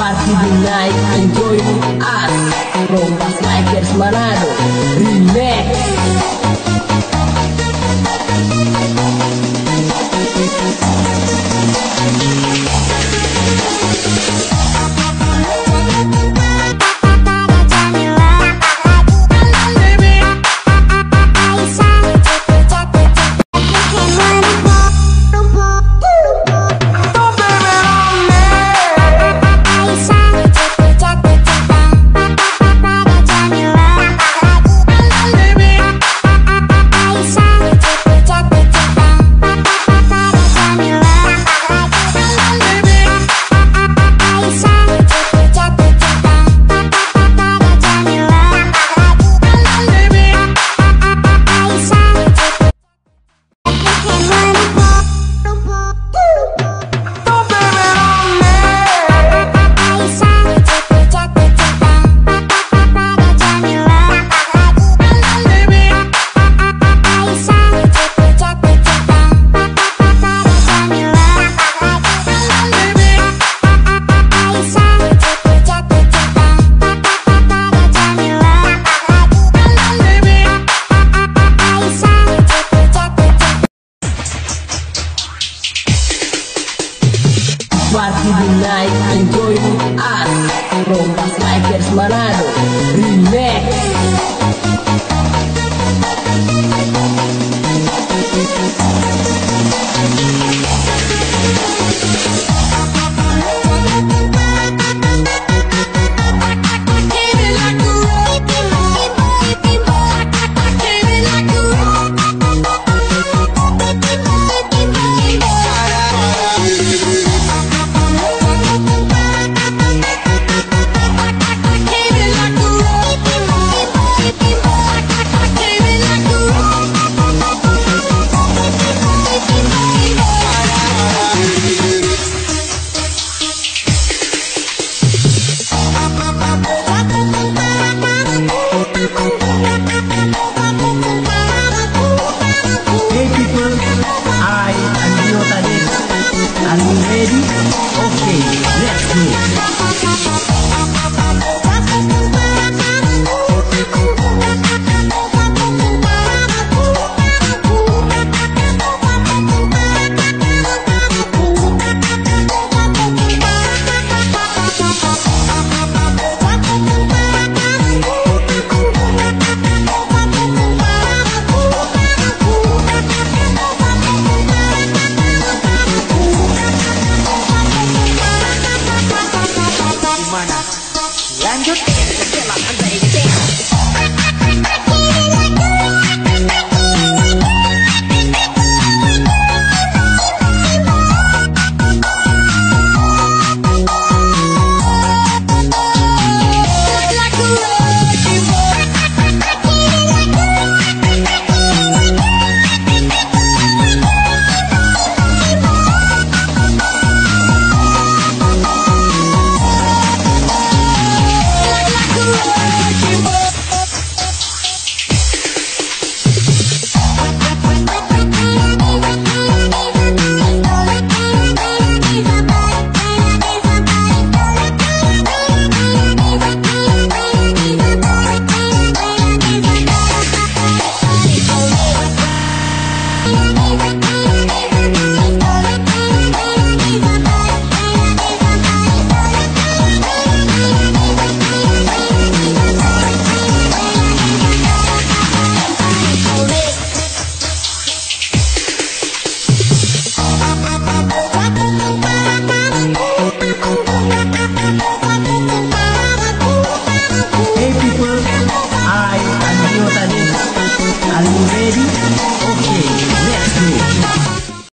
Party the night, enjoy with us. From Bass Likers Manado Party the night, enjoy with us. From Bass Likers Manado. Remix ready? Okay, let's go. Dungeon